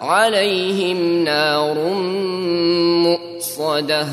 عليهم نار مؤصدة.